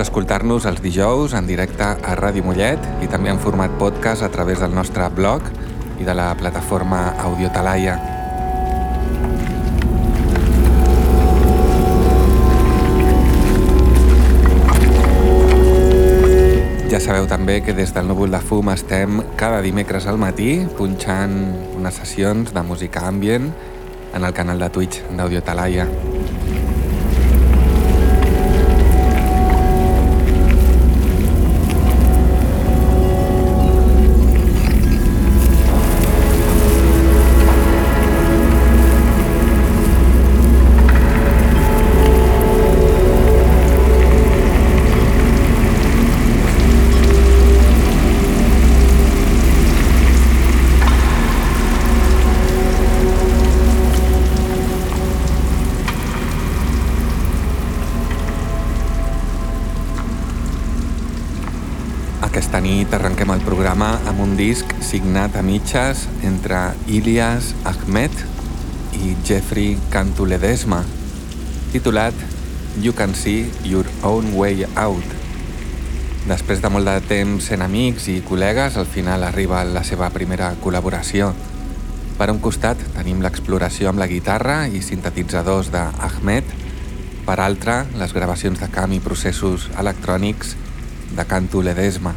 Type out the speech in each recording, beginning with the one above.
Pots escoltar-nos els dijous en directe a Ràdio Mollet i també en format podcast a través del nostre blog i de la plataforma Audiotalaia. Ja sabeu també que des del Núvol de Fum estem cada dimecres al matí punxant unes sessions de música ambient en el canal de Twitch d'Audiotalaia. Aquesta programa amb un disc signat a mitges entre Ilias Ahmed i Jeffrey Cantuledesma, titulat You Can See Your Own Way Out. Després de molt de temps sent amics i col·legues, al final arriba la seva primera col·laboració. Per un costat tenim l'exploració amb la guitarra i sintetitzadors d'Ahmed, per altra les gravacions de camp i processos electrònics de Canto Ledesma.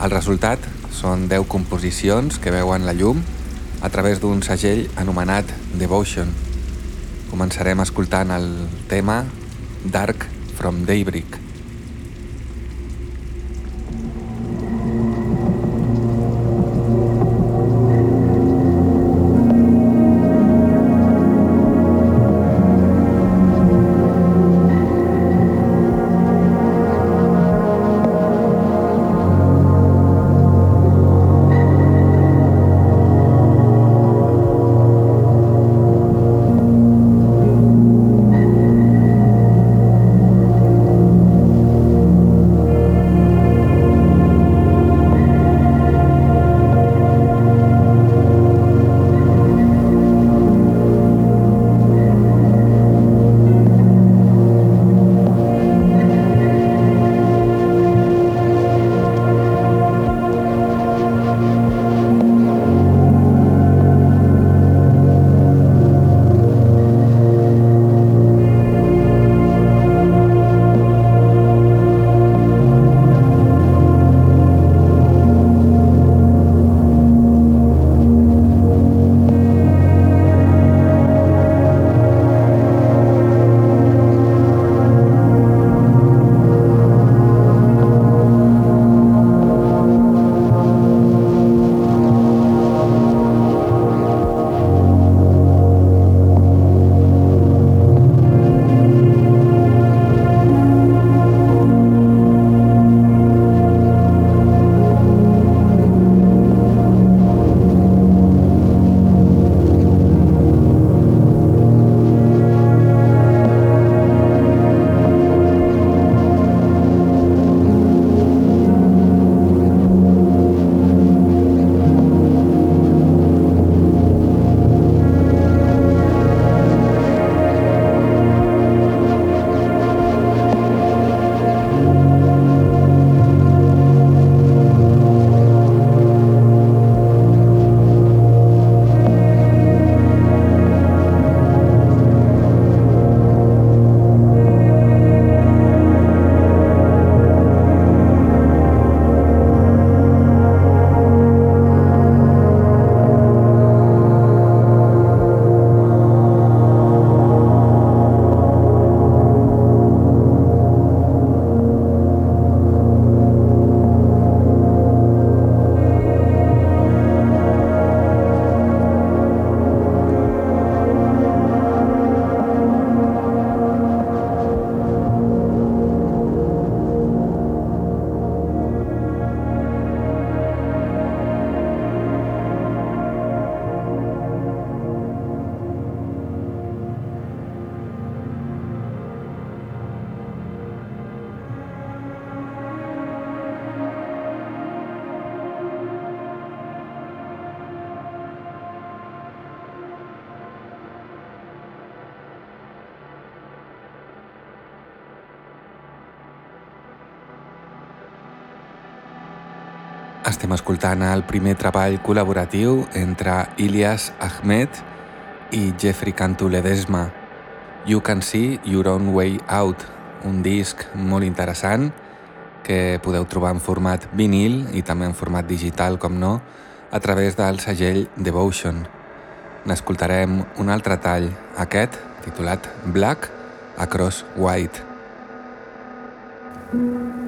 El resultat són 10 composicions que veuen la llum a través d'un segell anomenat Devotion. Començarem escoltant el tema Dark from Daybreak. Escoltant el primer treball col·laboratiu entre Ilias Ahmed i Jeffrey Cantu Ledesma, You Can See Your Own Way Out, un disc molt interessant que podeu trobar en format vinil i també en format digital, com no, a través del segell Devotion. N'escoltarem un altre tall, aquest, titulat Black Across White. Mm.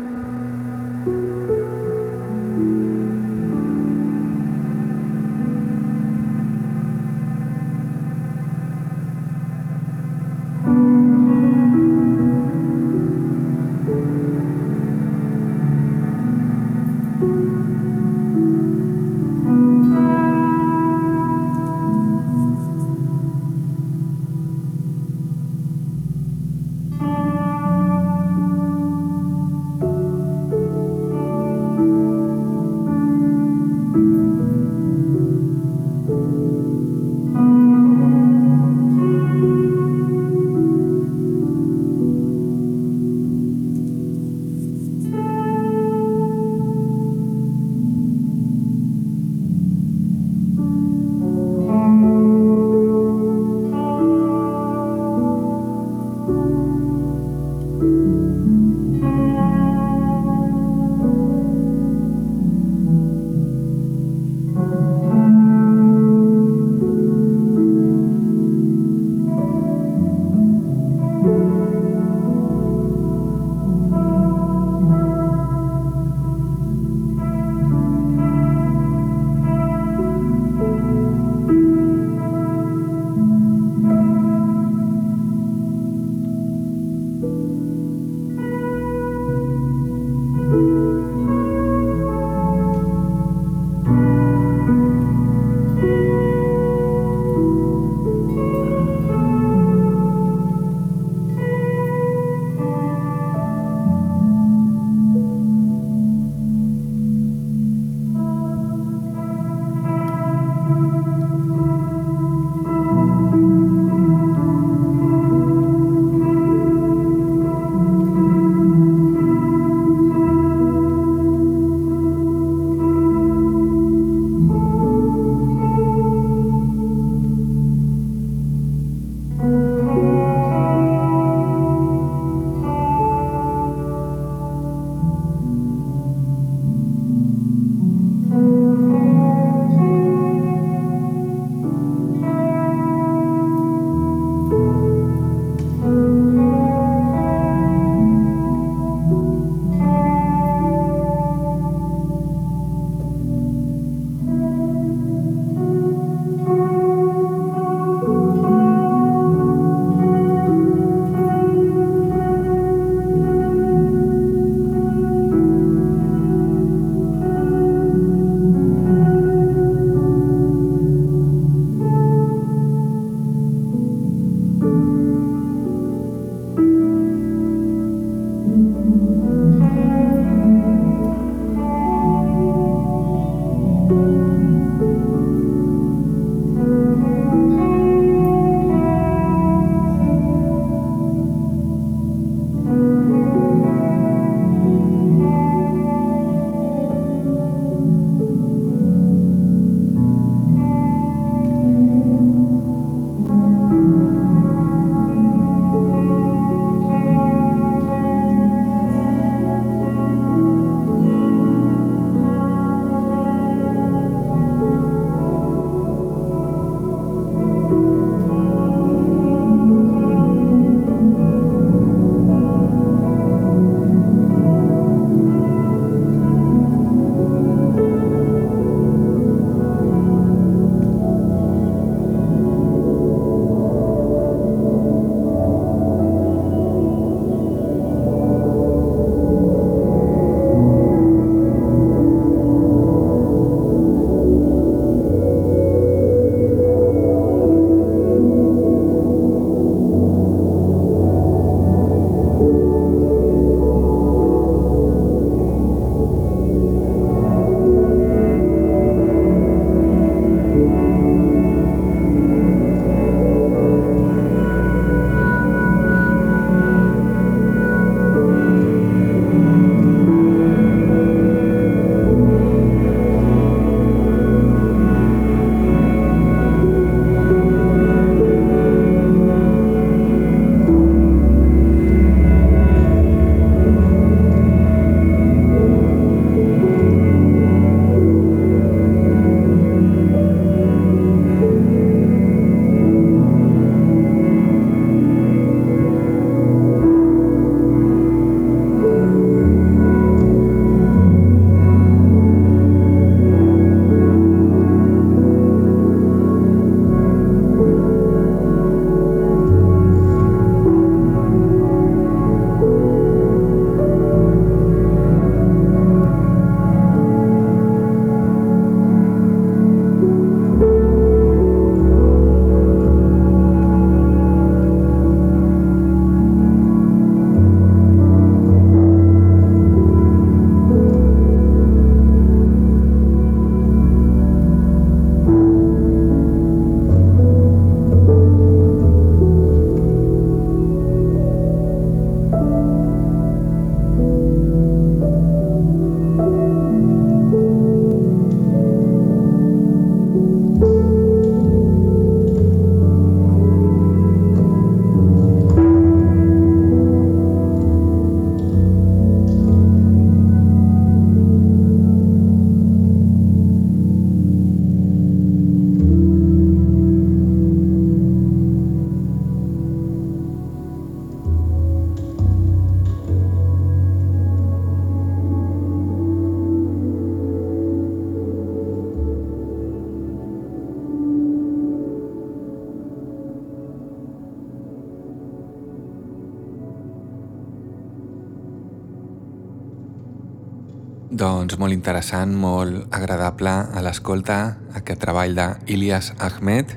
Interessant, molt agradable a l'escolta aquest treball d'Ilias Ahmed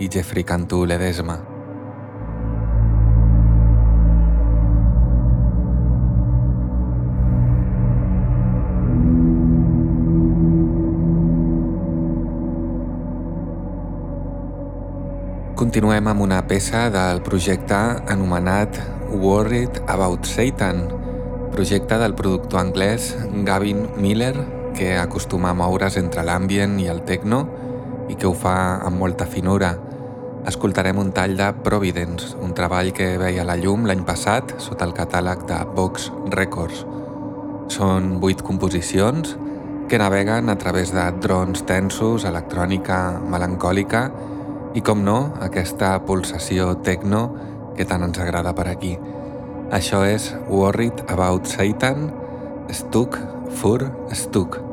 i Jeffrey Cantu Ledesma. Continuem amb una peça del projecte anomenat Worried About Satan, projecte del productor anglès Gavin Miller, que acostuma a moure's entre l'ambient i el techno i que ho fa amb molta finura. Escoltarem un tall de Providence, un treball que veia la llum l'any passat sota el catàleg de Vox Records. Són vuit composicions que naveguen a través de drons tensos, electrònica melancòlica i, com no, aquesta pulsació techno que tant ens agrada per aquí. Això és Worried About Satan, Stuck for Stuck.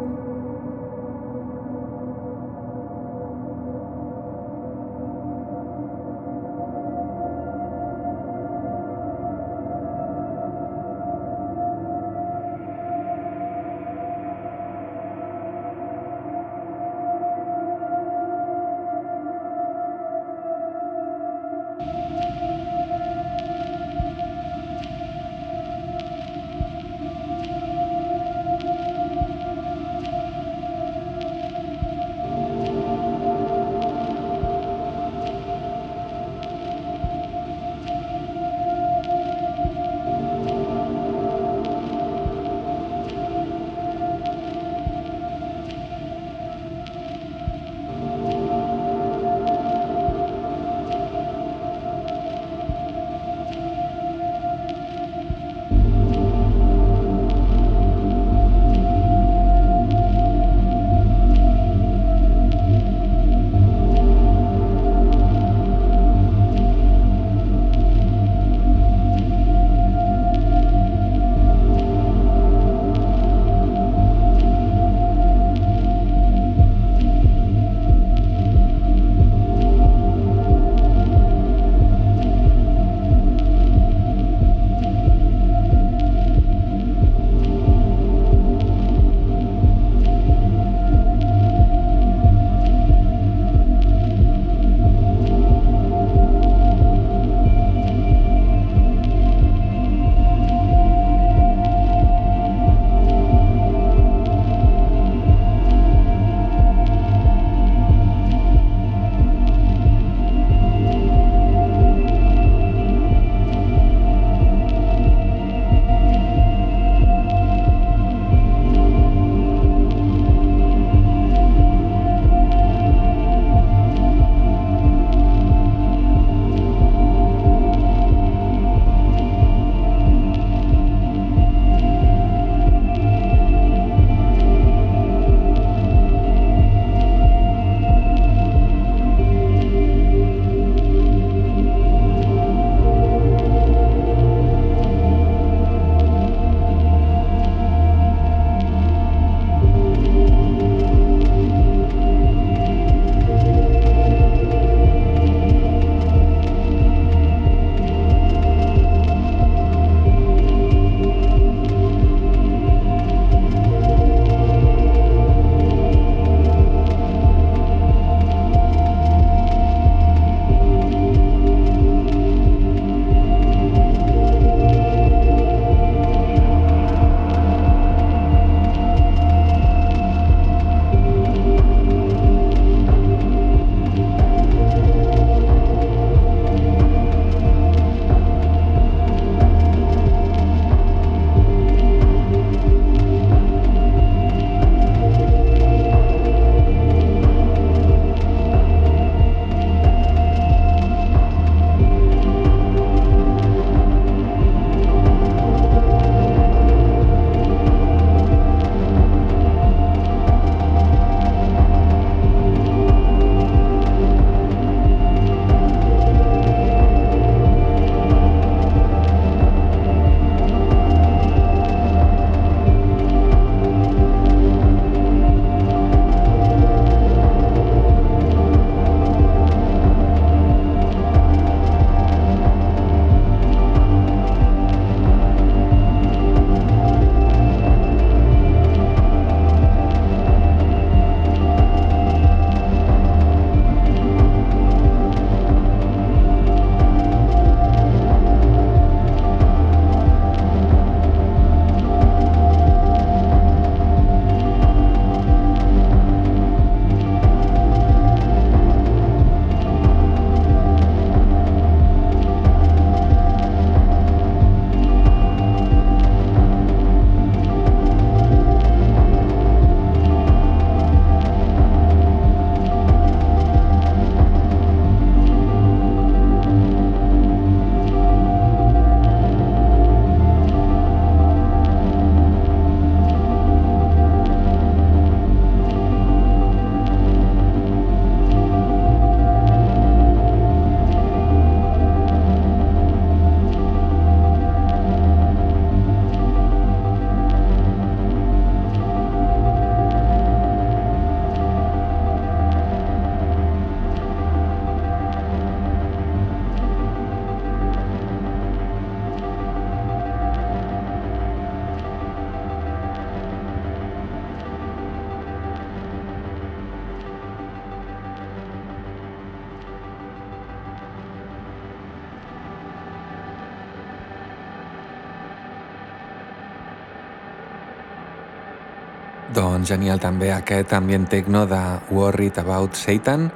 Doncs genial també aquest ambient techno de Worried About Satan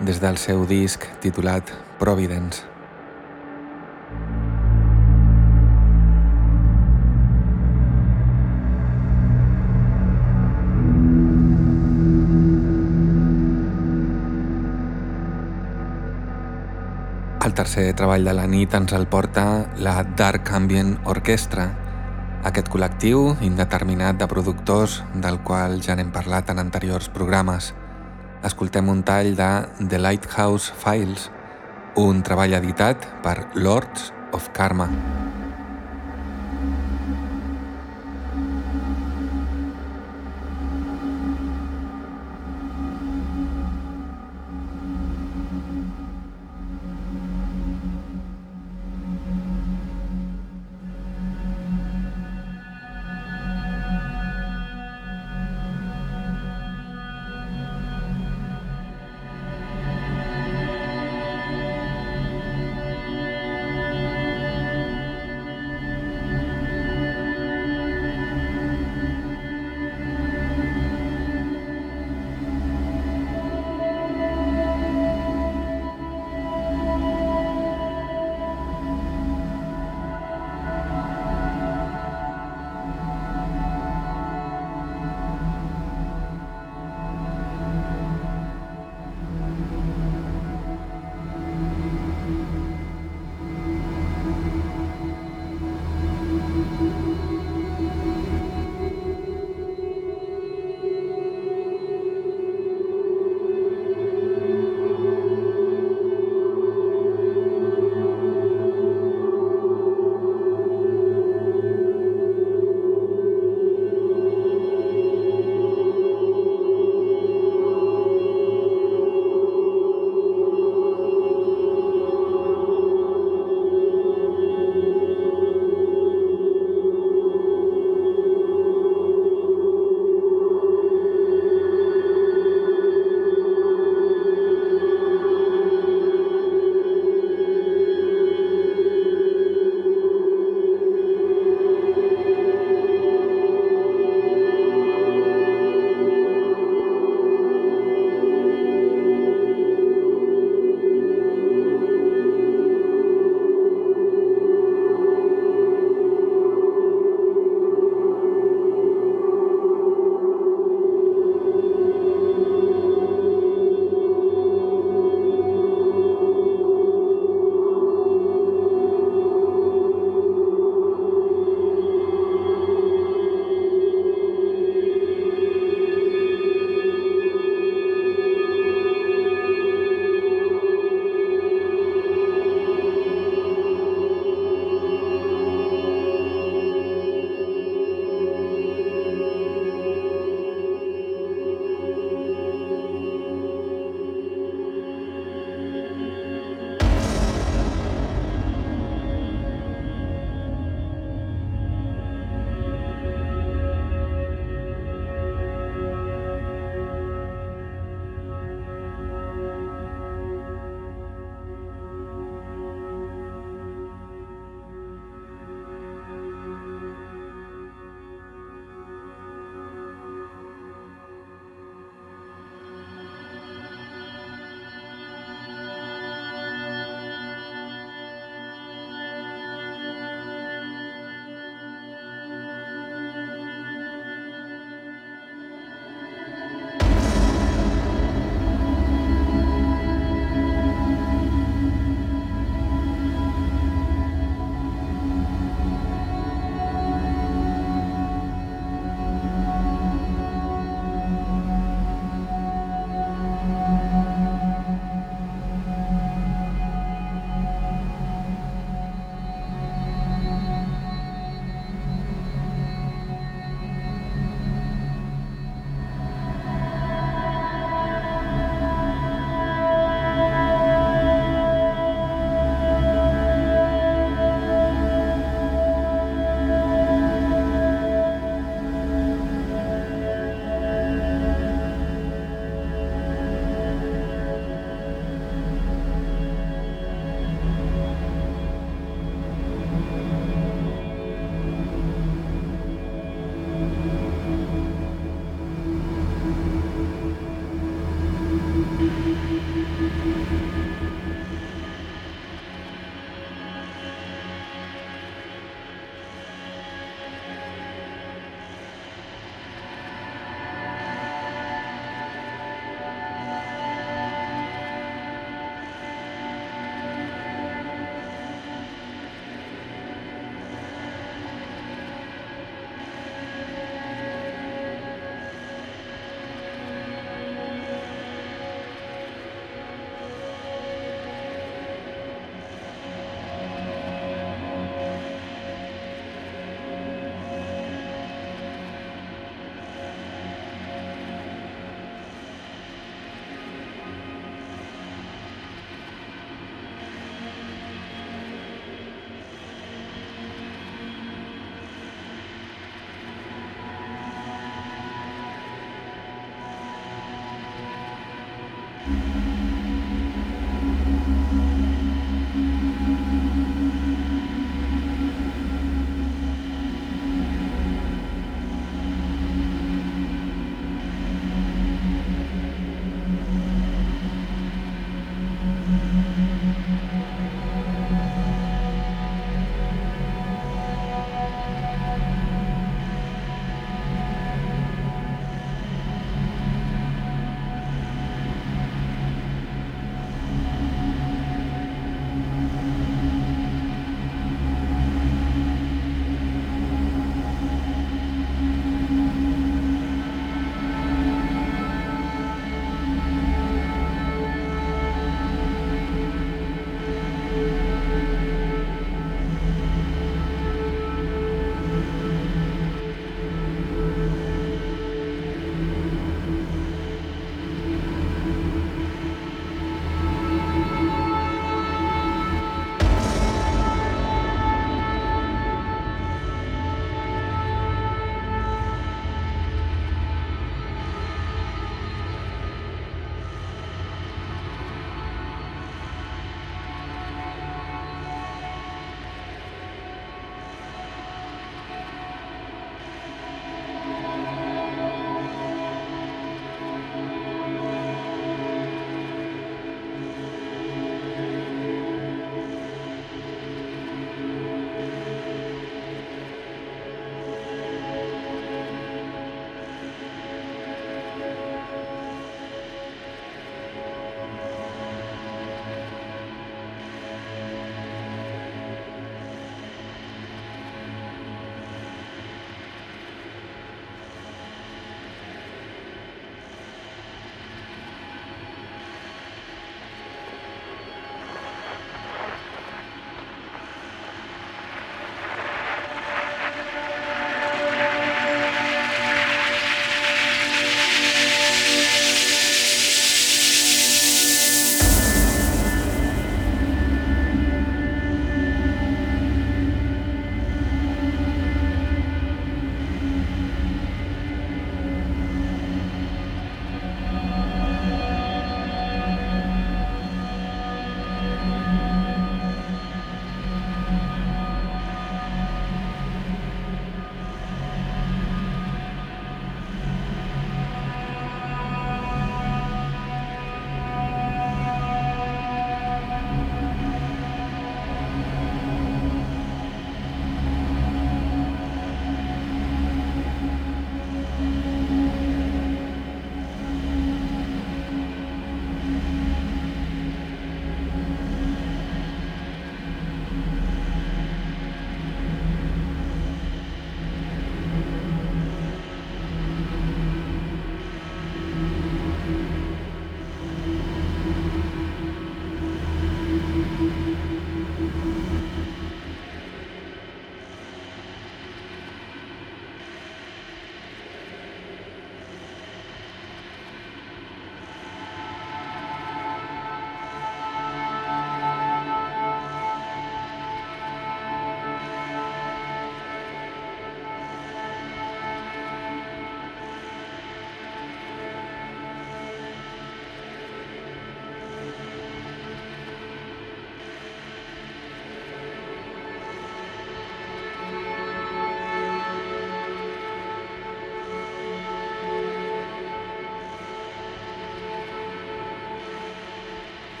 des del seu disc titulat Providence. El tercer treball de la nit ens el porta la Dark Ambient Orchestra, aquest col·lectiu indeterminat de productors del qual ja n'hem parlat en anteriors programes. Escoltem un tall de The Lighthouse Files, un treball editat per Lords of Karma.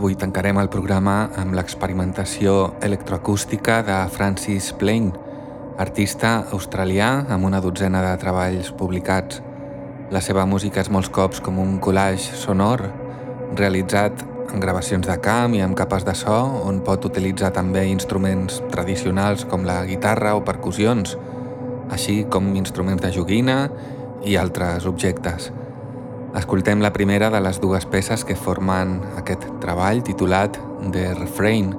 Avui tancarem el programa amb l'experimentació electroacústica de Francis Plain, artista australià amb una dotzena de treballs publicats. La seva música és molts cops com un collage sonor realitzat en gravacions de camp i amb capes de so on pot utilitzar també instruments tradicionals com la guitarra o percussions, així com instruments de joguina i altres objectes. Escoltem la primera de les dues peces que formen aquest treball titulat The Refrain,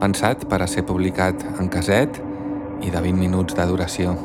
pensat per a ser publicat en caset i de 20 minuts de duració.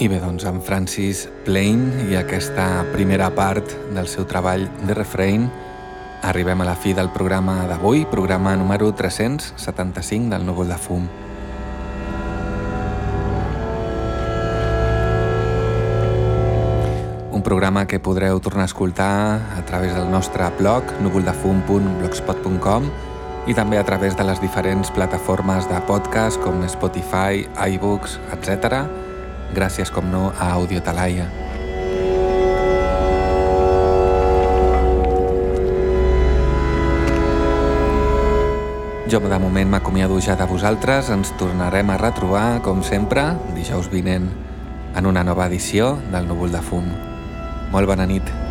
I bé, doncs, en Francis Plain i aquesta primera part del seu treball de refrain arribem a la fi del programa d'avui, programa número 375 del Núvol de Fum. Un programa que podreu tornar a escoltar a través del nostre blog núvoldefum.blogspot.com i també a través de les diferents plataformes de podcast com Spotify, iBooks, etc gràcies com no a Audio Talaia. Jo de moment m'acomiado ja de vosaltres, ens tornarem a retrobar, com sempre, dijous vinent, en una nova edició del Núvol de Fum. Molt bona nit.